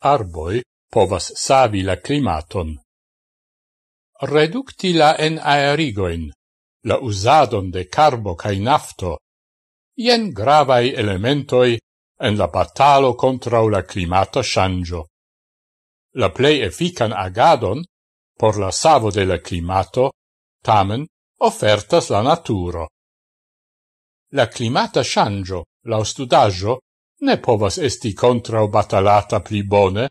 arboi povas savi la climaton. Reducti la en aerigoin, la usadon de carbo cae nafto, ien gravai elementoi en la batalo contra la climata shangio. La plei effican agadon por la savo de la climato tamen ofertas la naturo. La climata shangio, la studaggio, ne povas esti contra batalata pli bone,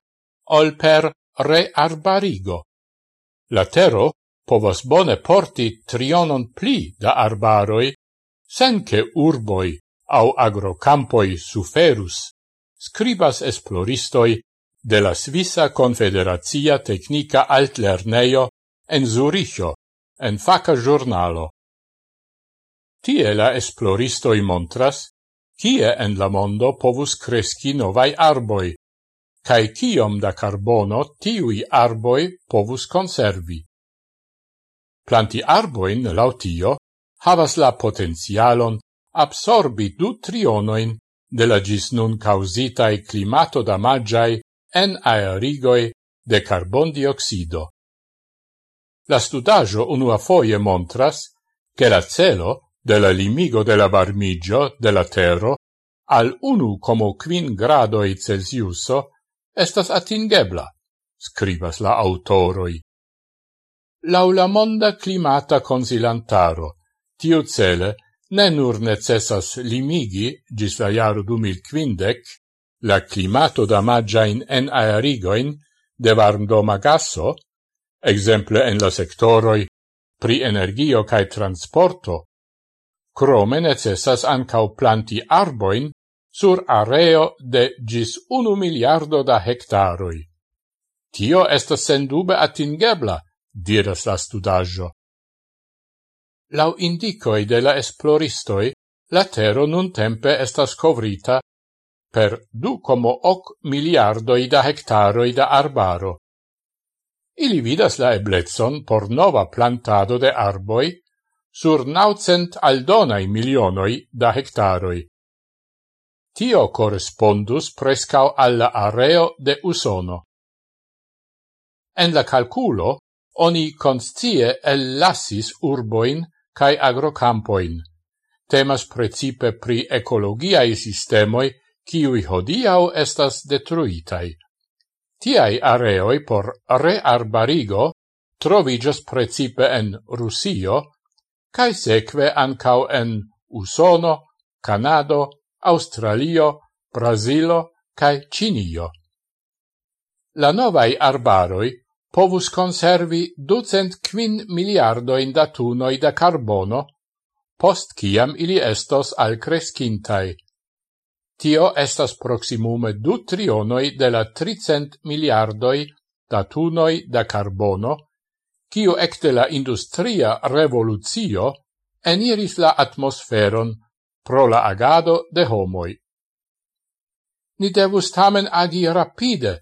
ol per rearbarigo. La tero povas bone porti trionon pli da arbaroi, sen che urboi au agrocampoi suferus, scribas esploristoi de la Svisa Confederazia Tecnica Altlerneio en Zuricho, en faca giornalo. Tie la esploristoi montras kie en la mondo povus cresci novai arboi, cae kiom da carbono tiui arboi povus conservi. Planti arboin lautio havas la potenzialon absorbi du trionoin de la gis nun causitae climato damagiai en aerigoi de carbon dioxido. La studaggio unua foie montras che la celo de la limigo de la varmigio de la tero al unu como quin gradoi Celsiuso estas atingebla, scribas la autoroi. Laula monda climata consilantaro, tiu cele ne nur necessas limigi gis la jaro 2015 la climato damagiain en aerigoin de varmdoma gasso, exemple en la sectoroi pri energio cae transporto, Crome necessas ancau planti arboin sur areo de gis unu miliardo da hectaroi. Tio estas sendube atingebla, diras la studaggio. Lau indicoi de la esploristoi, la tero nun tempe estas covrita per du como hoc miliardoi da hectaroi da arbaro. Ili vidas la eblezzon por nova plantado de arboi sur naucent aldonai milionoi da hectaroi. Tio correspondus prescau alla areo de Usono. En la calculo, oni conscie ellassis urboin cae agrocampoin. Temas precipe pri ecologiae sistemoi, ciui hodiau estas detruitai. Tiai areoi por rearbarigo trovigas precipe en Rusio, cae seque ancau en Usono, Canado, Australio, Brasilo cae Cinio. La novai arbaroi povus conservi ducent quin miliardoin datunoi da carbono, post ciam ili estos al crescintai. Tio estas proximume du trionoi de la tricent miliardoi datunoi da carbono, cio ecte la industria revoluzio eniris la atmosferon pro la agado de homoi. Ni devus tamen agi rapide,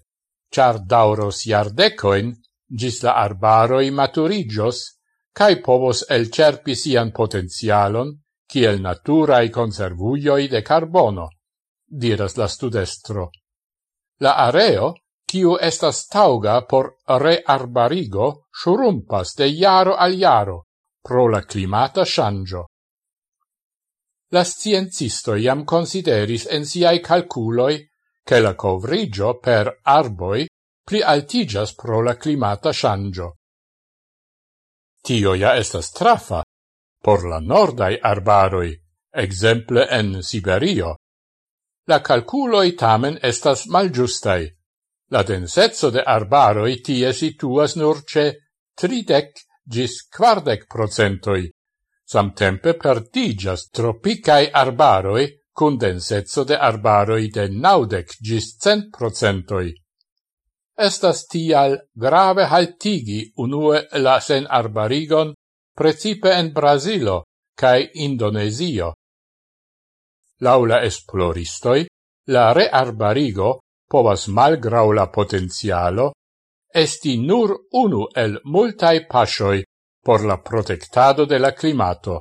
char dauros iardecoin, gis la arbaroi maturigios, cae povos elcerpi sian potenzialon, kiel naturae conservuioi de carbono, diras la studestro. La areo kiu estas tauga por rearbarigo shurumpas de iaro al iaro pro la climata shangio. La sciencisto iam consideris en siai calculoi che la covrigio per arboi pli altigas pro la climata shangio. Tio ja estas trafa por la nordai arbaroi, exemple en Siberio. La calculoi tamen estas malgiustai, La densezzo de arbaroi tie situas nur ce tridec gis quardec procentoi. Samtempe perdigas tropicae arbaroi cun densezzo de arbaroi de naudec gis cent procentoi. Estas tial grave haltigi unue la sen arbarigon precipe en Brasilo cae Indonesio. Laula esploristoi, la rearbarigo povas malgrau la potenzialo esti nur unu el multae pasioi por la protectado de la climato.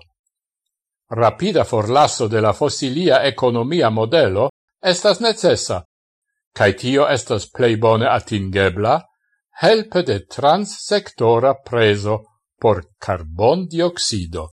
Rapida forlasso de la fossilia economia modelo estas necessa, cae tio estas plei bone atingebla, helpe de transsectora preso por carbon dioxido.